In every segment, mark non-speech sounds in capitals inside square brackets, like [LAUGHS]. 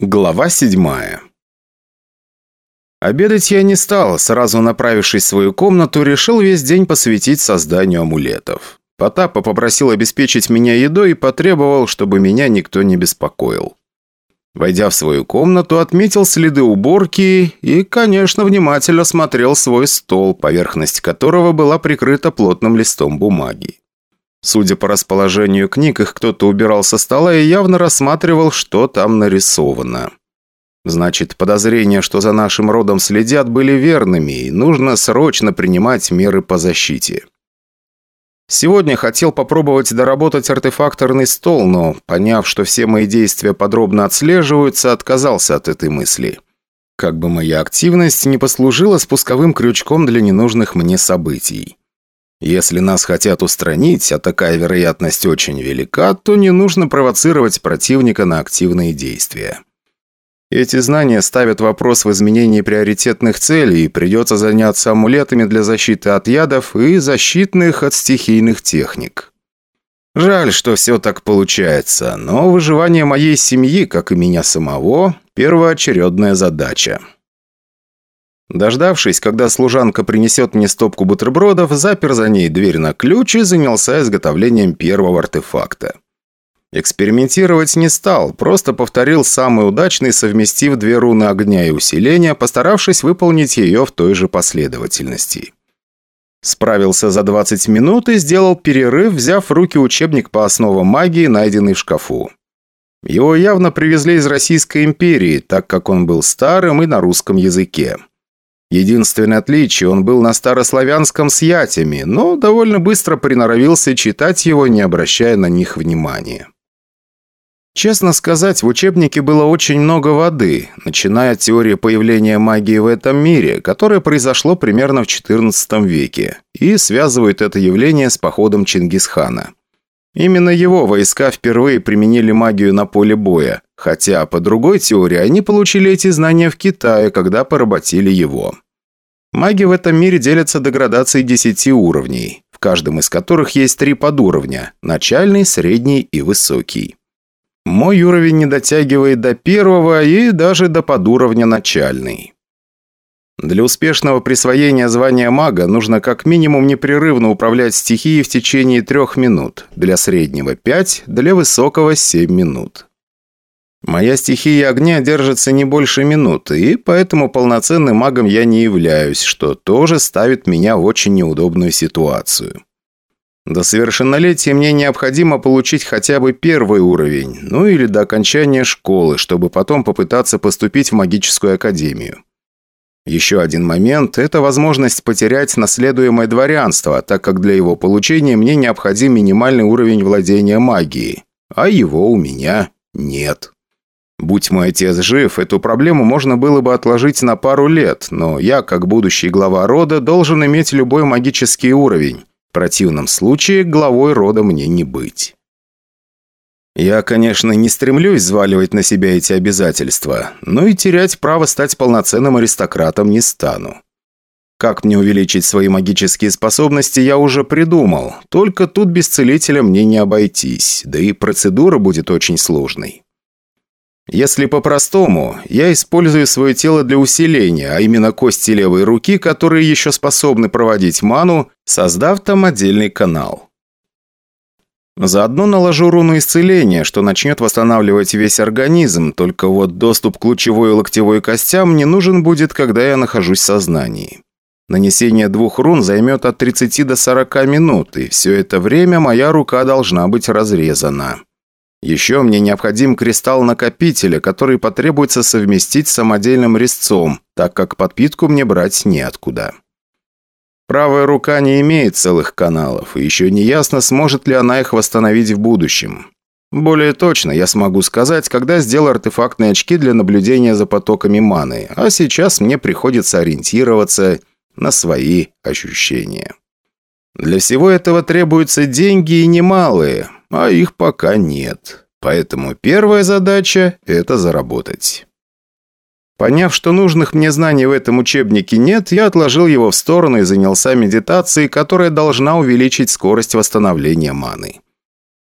Глава седьмая Обедать я не стал, сразу направившись в свою комнату, решил весь день посвятить созданию амулетов. Потапа попросил обеспечить меня едой и потребовал, чтобы меня никто не беспокоил. Войдя в свою комнату, отметил следы уборки и, конечно, внимательно смотрел свой стол, поверхность которого была прикрыта плотным листом бумаги. Судя по расположению книг, их кто-то убирал со стола и явно рассматривал, что там нарисовано. Значит, подозрения, что за нашим родом следят, были верными, и нужно срочно принимать меры по защите. Сегодня хотел попробовать доработать артефакторный стол, но, поняв, что все мои действия подробно отслеживаются, отказался от этой мысли. Как бы моя активность не послужила спусковым крючком для ненужных мне событий. Если нас хотят устранить, а такая вероятность очень велика, то не нужно провоцировать противника на активные действия. Эти знания ставят вопрос в изменении приоритетных целей, и придется заняться амулетами для защиты от ядов и защитных от стихийных техник. Жаль, что все так получается, но выживание моей семьи, как и меня самого, первоочередная задача. Дождавшись, когда служанка принесет мне стопку бутербродов, запер за ней дверь на ключ и занялся изготовлением первого артефакта. Экспериментировать не стал, просто повторил самый удачный, совместив две руны огня и усиления, постаравшись выполнить ее в той же последовательности. Справился за 20 минут и сделал перерыв, взяв в руки учебник по основам магии, найденный в шкафу. Его явно привезли из Российской империи, так как он был старым и на русском языке. Единственное отличие, он был на старославянском с ятями, но довольно быстро приноровился читать его, не обращая на них внимания. Честно сказать, в учебнике было очень много воды, начиная от теории появления магии в этом мире, которое произошло примерно в XIV веке, и связывают это явление с походом Чингисхана. Именно его войска впервые применили магию на поле боя, хотя, по другой теории, они получили эти знания в Китае, когда поработили его. Маги в этом мире делятся до градации 10 уровней, в каждом из которых есть три подуровня – начальный, средний и высокий. Мой уровень не дотягивает до первого и даже до подуровня начальный. Для успешного присвоения звания мага нужно как минимум непрерывно управлять стихией в течение трех минут, для среднего – 5, для высокого – 7 минут. Моя стихия огня держится не больше минуты, и поэтому полноценным магом я не являюсь, что тоже ставит меня в очень неудобную ситуацию. До совершеннолетия мне необходимо получить хотя бы первый уровень, ну или до окончания школы, чтобы потом попытаться поступить в магическую академию. Еще один момент – это возможность потерять наследуемое дворянство, так как для его получения мне необходим минимальный уровень владения магией, а его у меня нет. Будь мой отец жив, эту проблему можно было бы отложить на пару лет, но я, как будущий глава рода, должен иметь любой магический уровень, противном случае главой рода мне не быть. Я, конечно, не стремлюсь взваливать на себя эти обязательства, но и терять право стать полноценным аристократом не стану. Как мне увеличить свои магические способности, я уже придумал, только тут без целителя мне не обойтись, да и процедура будет очень сложной. Если по-простому, я использую свое тело для усиления, а именно кости левой руки, которые еще способны проводить ману, создав там отдельный канал. Заодно наложу руну исцеления, что начнет восстанавливать весь организм, только вот доступ к лучевой и локтевой костям не нужен будет, когда я нахожусь в сознании. Нанесение двух рун займет от 30 до 40 минут, и все это время моя рука должна быть разрезана. Еще мне необходим кристалл накопителя, который потребуется совместить с самодельным резцом, так как подпитку мне брать неоткуда. Правая рука не имеет целых каналов, и еще не ясно, сможет ли она их восстановить в будущем. Более точно я смогу сказать, когда сделаю артефактные очки для наблюдения за потоками маны, а сейчас мне приходится ориентироваться на свои ощущения. Для всего этого требуются деньги и немалые, а их пока нет. Поэтому первая задача – это заработать. Поняв, что нужных мне знаний в этом учебнике нет, я отложил его в сторону и занялся медитацией, которая должна увеличить скорость восстановления маны.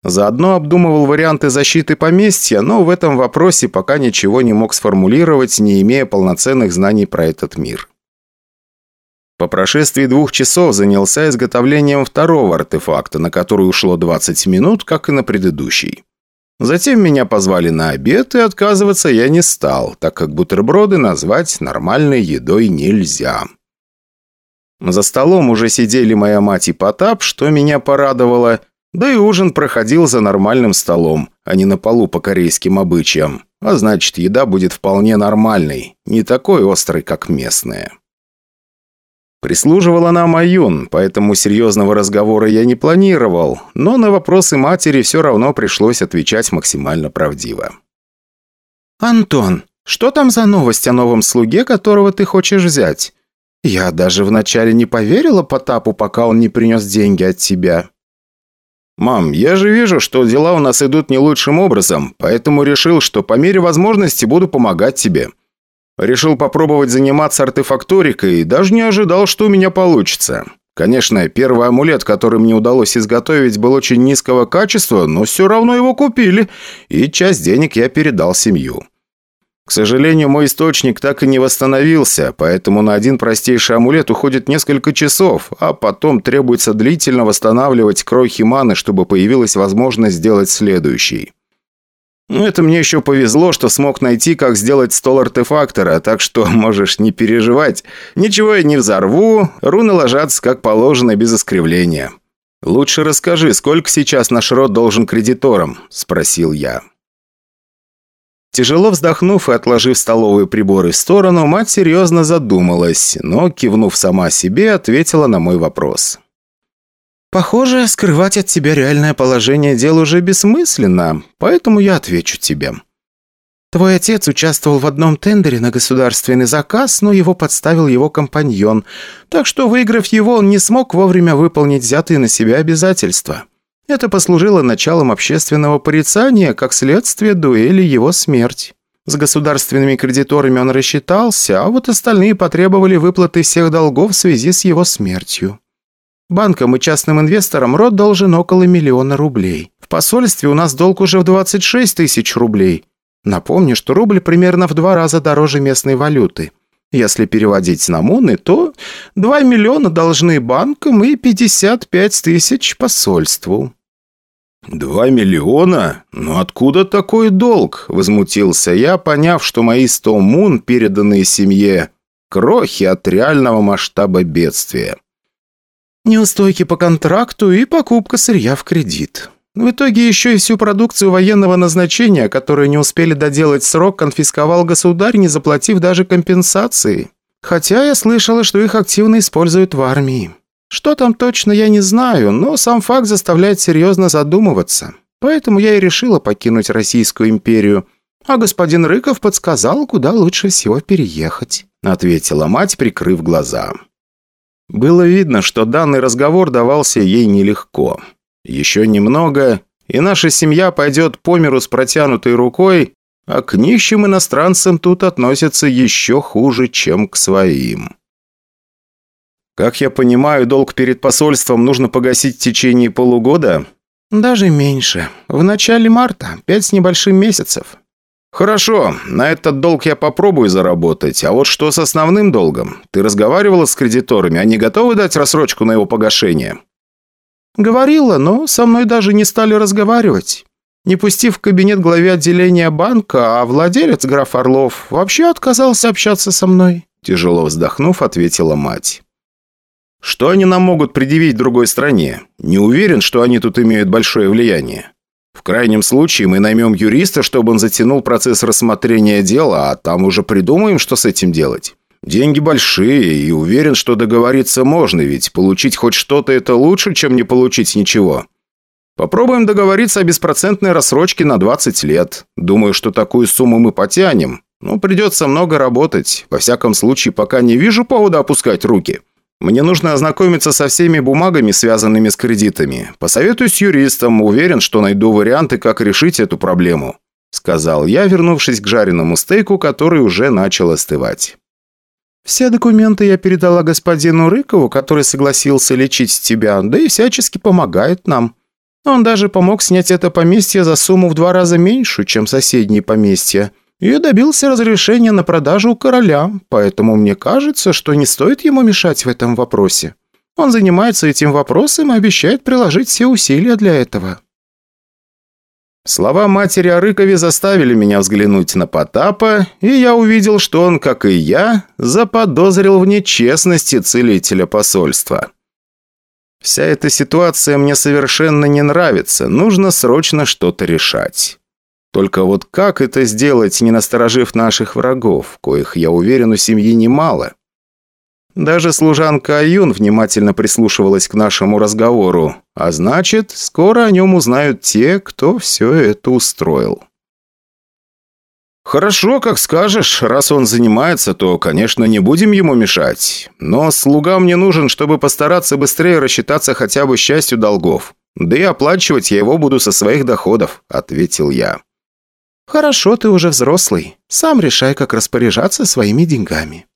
Заодно обдумывал варианты защиты поместья, но в этом вопросе пока ничего не мог сформулировать, не имея полноценных знаний про этот мир. По прошествии двух часов занялся изготовлением второго артефакта, на который ушло 20 минут, как и на предыдущий. Затем меня позвали на обед, и отказываться я не стал, так как бутерброды назвать нормальной едой нельзя. За столом уже сидели моя мать и Потап, что меня порадовало, да и ужин проходил за нормальным столом, а не на полу по корейским обычаям. А значит, еда будет вполне нормальной, не такой острой, как местная. Прислуживала нам Аюн, поэтому серьезного разговора я не планировал, но на вопросы матери все равно пришлось отвечать максимально правдиво. «Антон, что там за новость о новом слуге, которого ты хочешь взять? Я даже вначале не поверила Потапу, пока он не принес деньги от тебя». «Мам, я же вижу, что дела у нас идут не лучшим образом, поэтому решил, что по мере возможности буду помогать тебе. Решил попробовать заниматься артефакторикой даже не ожидал, что у меня получится. Конечно, первый амулет, который мне удалось изготовить, был очень низкого качества, но все равно его купили, и часть денег я передал семью. К сожалению, мой источник так и не восстановился, поэтому на один простейший амулет уходит несколько часов, а потом требуется длительно восстанавливать крохи маны, чтобы появилась возможность сделать следующий. Ну, это мне еще повезло, что смог найти, как сделать стол артефактора, так что [LAUGHS] можешь не переживать. Ничего я не взорву, руны ложатся как положено, без искривления. «Лучше расскажи, сколько сейчас наш род должен кредиторам?» – спросил я. Тяжело вздохнув и отложив столовые приборы в сторону, мать серьезно задумалась, но, кивнув сама себе, ответила на мой вопрос. Похоже, скрывать от тебя реальное положение дел уже бессмысленно, поэтому я отвечу тебе. Твой отец участвовал в одном тендере на государственный заказ, но его подставил его компаньон, так что, выиграв его, он не смог вовремя выполнить взятые на себя обязательства. Это послужило началом общественного порицания, как следствие дуэли его смерть. С государственными кредиторами он рассчитался, а вот остальные потребовали выплаты всех долгов в связи с его смертью. Банкам и частным инвесторам род должен около миллиона рублей. В посольстве у нас долг уже в 26 тысяч рублей. Напомню, что рубль примерно в два раза дороже местной валюты. Если переводить на муны, то 2 миллиона должны банкам и 55 тысяч посольству». «Два миллиона? Ну откуда такой долг?» – возмутился я, поняв, что мои 100 мун, переданные семье, крохи от реального масштаба бедствия. Неустойки по контракту и покупка сырья в кредит. В итоге еще и всю продукцию военного назначения, которую не успели доделать срок, конфисковал государь, не заплатив даже компенсации. Хотя я слышала, что их активно используют в армии. Что там точно, я не знаю, но сам факт заставляет серьезно задумываться. Поэтому я и решила покинуть Российскую империю. А господин Рыков подсказал, куда лучше всего переехать», — ответила мать, прикрыв глаза. Было видно, что данный разговор давался ей нелегко. Еще немного, и наша семья пойдет по миру с протянутой рукой, а к нищим иностранцам тут относятся еще хуже, чем к своим. Как я понимаю, долг перед посольством нужно погасить в течение полугода? Даже меньше. В начале марта, пять с небольшим месяцев. «Хорошо, на этот долг я попробую заработать. А вот что с основным долгом? Ты разговаривала с кредиторами? Они готовы дать рассрочку на его погашение?» «Говорила, но со мной даже не стали разговаривать. Не пустив в кабинет главе отделения банка, а владелец, граф Орлов, вообще отказался общаться со мной», тяжело вздохнув, ответила мать. «Что они нам могут предъявить другой стране? Не уверен, что они тут имеют большое влияние». Крайнем случае мы наймем юриста, чтобы он затянул процесс рассмотрения дела, а там уже придумаем, что с этим делать. Деньги большие, и уверен, что договориться можно, ведь получить хоть что-то это лучше, чем не получить ничего. Попробуем договориться о беспроцентной рассрочке на 20 лет. Думаю, что такую сумму мы потянем. Но придется много работать. Во всяком случае, пока не вижу повода опускать руки. Мне нужно ознакомиться со всеми бумагами, связанными с кредитами. Посоветуюсь с юристом, уверен, что найду варианты, как решить эту проблему», сказал я, вернувшись к жареному стейку, который уже начал остывать. «Все документы я передала господину Рыкову, который согласился лечить тебя, да и всячески помогает нам. Он даже помог снять это поместье за сумму в два раза меньше, чем соседние поместья, и добился разрешения на продажу у короля, поэтому мне кажется, что не стоит ему мешать в этом вопросе. Он занимается этим вопросом и обещает приложить все усилия для этого». Слова матери о Рыкове заставили меня взглянуть на Потапа, и я увидел, что он, как и я, заподозрил в нечестности целителя посольства. Вся эта ситуация мне совершенно не нравится, нужно срочно что-то решать. Только вот как это сделать, не насторожив наших врагов, коих, я уверен, у семьи немало? Даже служанка Аюн внимательно прислушивалась к нашему разговору, а значит, скоро о нем узнают те, кто все это устроил. «Хорошо, как скажешь. Раз он занимается, то, конечно, не будем ему мешать. Но слуга мне нужен, чтобы постараться быстрее рассчитаться хотя бы с частью долгов. Да и оплачивать я его буду со своих доходов», — ответил я. «Хорошо, ты уже взрослый. Сам решай, как распоряжаться своими деньгами».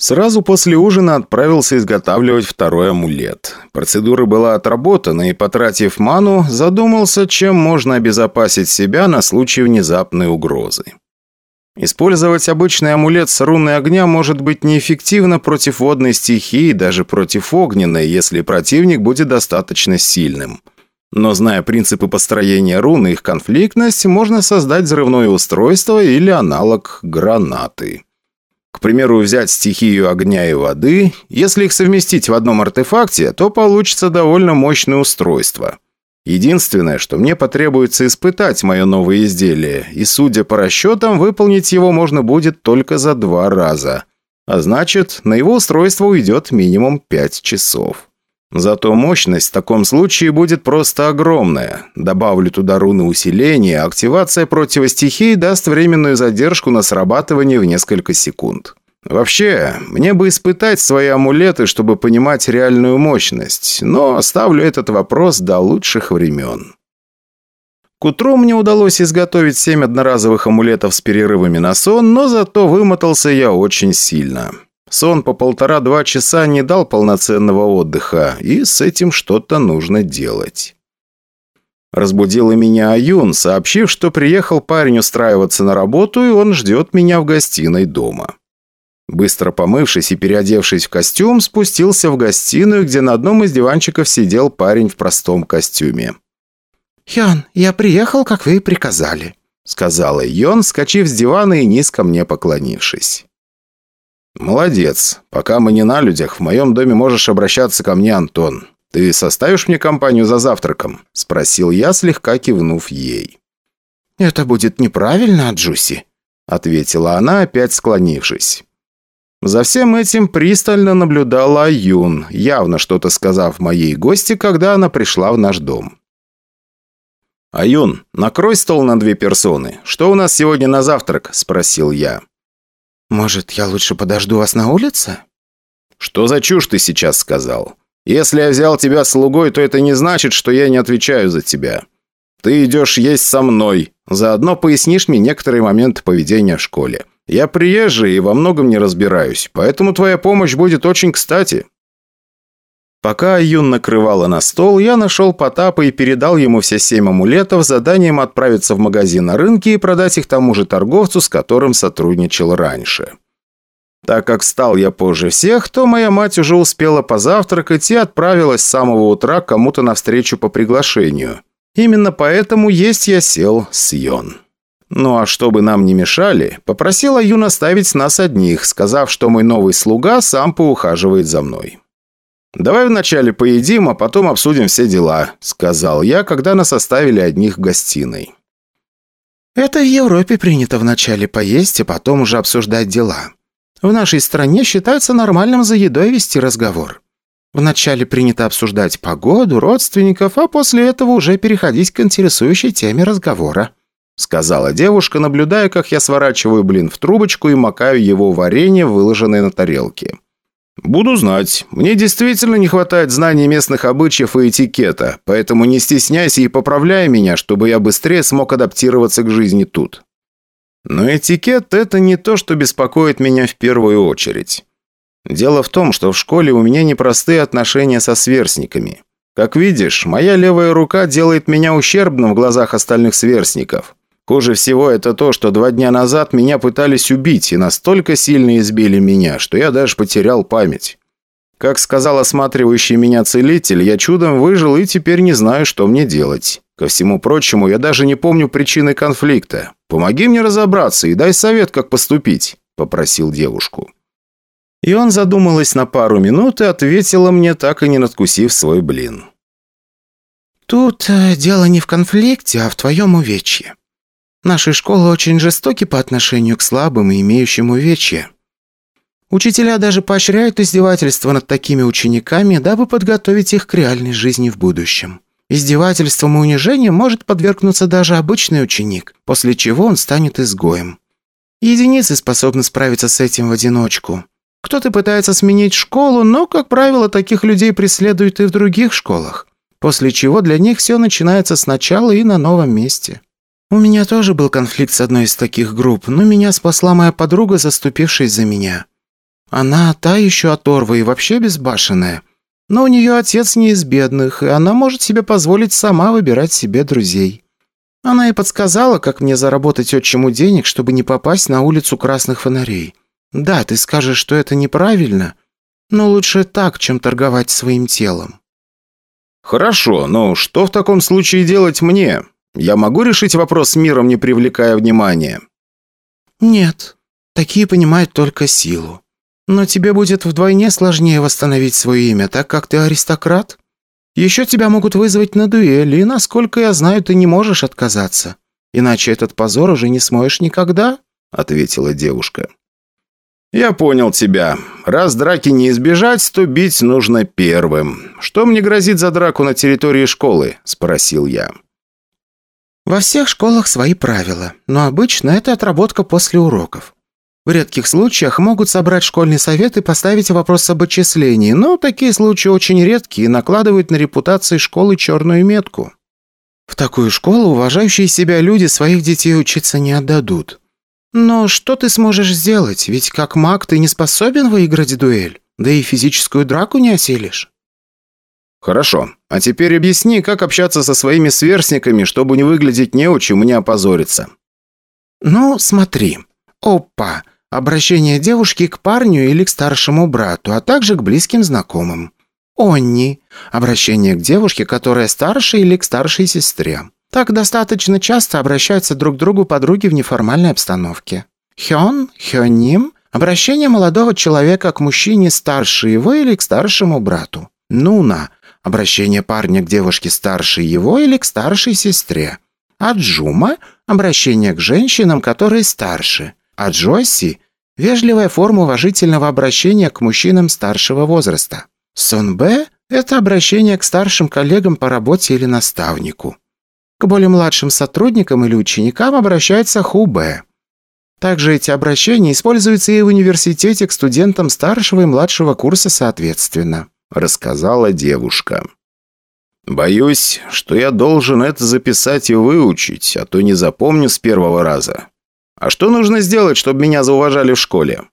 Сразу после ужина отправился изготавливать второй амулет. Процедура была отработана, и, потратив ману, задумался, чем можно обезопасить себя на случай внезапной угрозы. Использовать обычный амулет с руной огня может быть неэффективно против водной стихии, даже против огненной, если противник будет достаточно сильным. Но зная принципы построения рун и их конфликтность, можно создать взрывное устройство или аналог гранаты. К примеру, взять стихию огня и воды. Если их совместить в одном артефакте, то получится довольно мощное устройство. Единственное, что мне потребуется испытать мое новое изделие, и, судя по расчетам, выполнить его можно будет только за два раза. А значит, на его устройство уйдет минимум 5 часов. Зато мощность в таком случае будет просто огромная. Добавлю туда руны усиления, активация противостихий даст временную задержку на срабатывание в несколько секунд. Вообще, мне бы испытать свои амулеты, чтобы понимать реальную мощность, но оставлю этот вопрос до лучших времен. К утру мне удалось изготовить семь одноразовых амулетов с перерывами на сон, но зато вымотался я очень сильно. Сон по полтора-два часа не дал полноценного отдыха, и с этим что-то нужно делать. Разбудила меня Аюн, сообщив, что приехал парень устраиваться на работу, и он ждет меня в гостиной дома. Быстро помывшись и переодевшись в костюм, спустился в гостиную, где на одном из диванчиков сидел парень в простом костюме. «Ян, я приехал, как вы и приказали», — сказала Йон, скачив с дивана и низко мне поклонившись. «Молодец. Пока мы не на людях, в моем доме можешь обращаться ко мне, Антон. Ты составишь мне компанию за завтраком?» – спросил я, слегка кивнув ей. «Это будет неправильно, Джуси», – ответила она, опять склонившись. За всем этим пристально наблюдала Юн, явно что-то сказав моей гости, когда она пришла в наш дом. «Аюн, накрой стол на две персоны. Что у нас сегодня на завтрак?» – спросил я. «Может, я лучше подожду вас на улице?» «Что за чушь ты сейчас сказал? Если я взял тебя слугой, то это не значит, что я не отвечаю за тебя. Ты идешь есть со мной. Заодно пояснишь мне некоторые моменты поведения в школе. Я приезжий и во многом не разбираюсь, поэтому твоя помощь будет очень кстати». Пока Юн накрывала на стол, я нашел Потапа и передал ему все семь амулетов с заданием отправиться в магазин на рынке и продать их тому же торговцу, с которым сотрудничал раньше. Так как стал я позже всех, то моя мать уже успела позавтракать и отправилась с самого утра кому-то навстречу по приглашению. Именно поэтому есть я сел с Йон. Ну а чтобы нам не мешали, попросила Юн оставить нас одних, сказав, что мой новый слуга сам поухаживает за мной. «Давай вначале поедим, а потом обсудим все дела», – сказал я, когда нас оставили одних в гостиной. «Это в Европе принято вначале поесть, а потом уже обсуждать дела. В нашей стране считается нормальным за едой вести разговор. Вначале принято обсуждать погоду, родственников, а после этого уже переходить к интересующей теме разговора», сказала девушка, наблюдая, как я сворачиваю блин в трубочку и макаю его в варенье, выложенное на тарелке. «Буду знать. Мне действительно не хватает знаний местных обычаев и этикета, поэтому не стесняйся и поправляй меня, чтобы я быстрее смог адаптироваться к жизни тут». Но этикет – это не то, что беспокоит меня в первую очередь. Дело в том, что в школе у меня непростые отношения со сверстниками. Как видишь, моя левая рука делает меня ущербным в глазах остальных сверстников. Хуже всего это то, что два дня назад меня пытались убить и настолько сильно избили меня, что я даже потерял память. Как сказал осматривающий меня целитель, я чудом выжил и теперь не знаю, что мне делать. Ко всему прочему, я даже не помню причины конфликта. Помоги мне разобраться и дай совет, как поступить», – попросил девушку. И он задумалась на пару минут и ответила мне, так и не надкусив свой блин. «Тут э, дело не в конфликте, а в твоем увечье. Наши школы очень жестоки по отношению к слабым и имеющим увечья. Учителя даже поощряют издевательства над такими учениками, дабы подготовить их к реальной жизни в будущем. Издевательством и унижением может подвергнуться даже обычный ученик, после чего он станет изгоем. Единицы способны справиться с этим в одиночку. Кто-то пытается сменить школу, но, как правило, таких людей преследуют и в других школах, после чего для них все начинается сначала и на новом месте. У меня тоже был конфликт с одной из таких групп, но меня спасла моя подруга, заступившись за меня. Она та еще оторва и вообще безбашенная. Но у нее отец не из бедных, и она может себе позволить сама выбирать себе друзей. Она и подсказала, как мне заработать отчиму денег, чтобы не попасть на улицу красных фонарей. Да, ты скажешь, что это неправильно, но лучше так, чем торговать своим телом. Хорошо, но что в таком случае делать мне? Я могу решить вопрос с миром, не привлекая внимания?» «Нет. Такие понимают только силу. Но тебе будет вдвойне сложнее восстановить свое имя, так как ты аристократ. Еще тебя могут вызвать на дуэль, и, насколько я знаю, ты не можешь отказаться. Иначе этот позор уже не смоешь никогда», — ответила девушка. «Я понял тебя. Раз драки не избежать, то бить нужно первым. Что мне грозит за драку на территории школы?» – спросил я. Во всех школах свои правила, но обычно это отработка после уроков. В редких случаях могут собрать школьный совет и поставить вопрос об отчислении, но такие случаи очень редкие и накладывают на репутации школы черную метку. В такую школу уважающие себя люди своих детей учиться не отдадут. Но что ты сможешь сделать, ведь как маг ты не способен выиграть дуэль, да и физическую драку не осилишь. «Хорошо. А теперь объясни, как общаться со своими сверстниками, чтобы не выглядеть неучим и не опозориться». «Ну, смотри. Опа. Обращение девушки к парню или к старшему брату, а также к близким знакомым. Онни. Обращение к девушке, которая старше или к старшей сестре. Так достаточно часто обращаются друг к другу подруги в неформальной обстановке. Хён, хёним – обращение молодого человека к мужчине старше его или к старшему брату. Нуна обращение парня к девушке старше его или к старшей сестре. А Джума – обращение к женщинам, которые старше. А Джосси – вежливая форма уважительного обращения к мужчинам старшего возраста. Сонбе – это обращение к старшим коллегам по работе или наставнику. К более младшим сотрудникам или ученикам обращается Хубе. Также эти обращения используются и в университете к студентам старшего и младшего курса соответственно. – рассказала девушка. «Боюсь, что я должен это записать и выучить, а то не запомню с первого раза. А что нужно сделать, чтобы меня зауважали в школе?»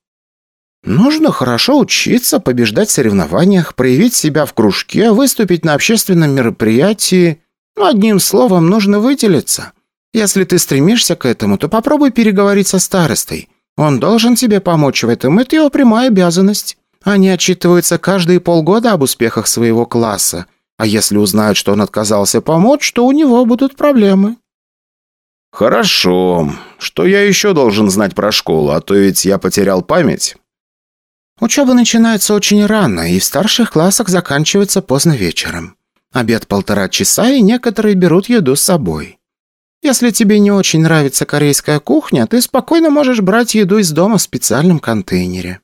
«Нужно хорошо учиться, побеждать в соревнованиях, проявить себя в кружке, выступить на общественном мероприятии. Одним словом, нужно выделиться. Если ты стремишься к этому, то попробуй переговорить со старостой. Он должен тебе помочь в этом, это его прямая обязанность». Они отчитываются каждые полгода об успехах своего класса, а если узнают, что он отказался помочь, то у него будут проблемы». «Хорошо. Что я еще должен знать про школу, а то ведь я потерял память?» «Учеба начинается очень рано, и в старших классах заканчивается поздно вечером. Обед полтора часа, и некоторые берут еду с собой. Если тебе не очень нравится корейская кухня, ты спокойно можешь брать еду из дома в специальном контейнере.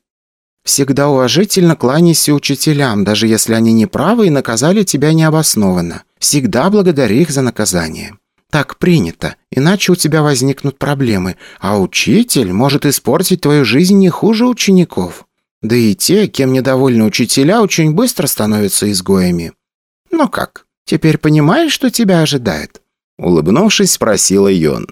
Всегда уважительно кланяйся учителям, даже если они не правы и наказали тебя необоснованно. Всегда благодари их за наказание. Так принято, иначе у тебя возникнут проблемы, а учитель может испортить твою жизнь не хуже учеников. Да и те, кем недовольны учителя, очень быстро становятся изгоями. Ну как, теперь понимаешь, что тебя ожидает?» Улыбнувшись, спросила Йон.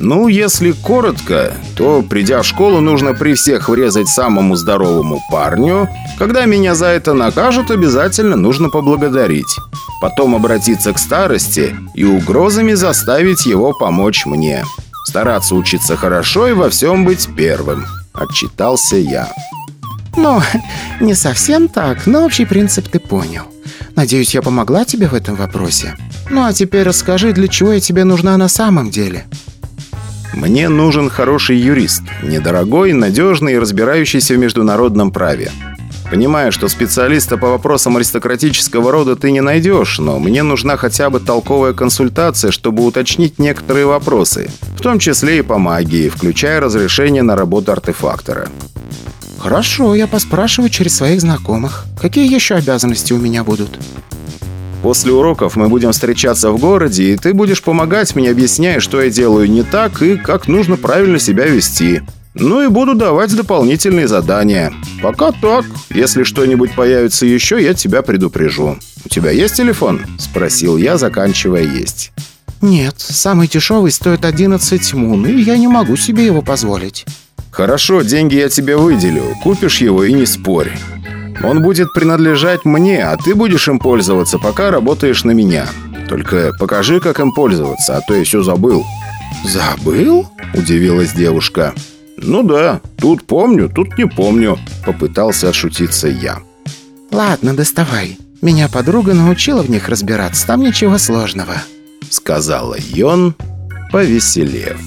Ну, если коротко, то, придя в школу, нужно при всех врезать самому здоровому парню. Когда меня за это накажут, обязательно нужно поблагодарить. Потом обратиться к старости и угрозами заставить его помочь мне. Стараться учиться хорошо и во всем быть первым. Отчитался я. Ну, [LAUGHS] не совсем так, но общий принцип ты понял. Надеюсь, я помогла тебе в этом вопросе. Ну а теперь расскажи, для чего я тебе нужна на самом деле. Мне нужен хороший юрист, недорогой, надежный и разбирающийся в международном праве. Понимаю, что специалиста по вопросам аристократического рода ты не найдешь, но мне нужна хотя бы толковая консультация, чтобы уточнить некоторые вопросы, в том числе и по магии, включая разрешение на работу артефактора. Хорошо, я поспрашиваю через своих знакомых. Какие еще обязанности у меня будут? После уроков мы будем встречаться в городе, и ты будешь помогать мне, объясняя, что я делаю не так и как нужно правильно себя вести. Ну и буду давать дополнительные задания. Пока так. Если что-нибудь появится еще, я тебя предупрежу. У тебя есть телефон?» – спросил я, заканчивая есть. «Нет, самый дешевый стоит 11 мун, и я не могу себе его позволить». «Хорошо, деньги я тебе выделю. Купишь его и не спорь. Он будет принадлежать мне, а ты будешь им пользоваться, пока работаешь на меня. Только покажи, как им пользоваться, а то я все забыл». «Забыл?» – удивилась девушка. «Ну да, тут помню, тут не помню», – попытался отшутиться я. «Ладно, доставай. Меня подруга научила в них разбираться, там ничего сложного», – сказала Йон, повеселев.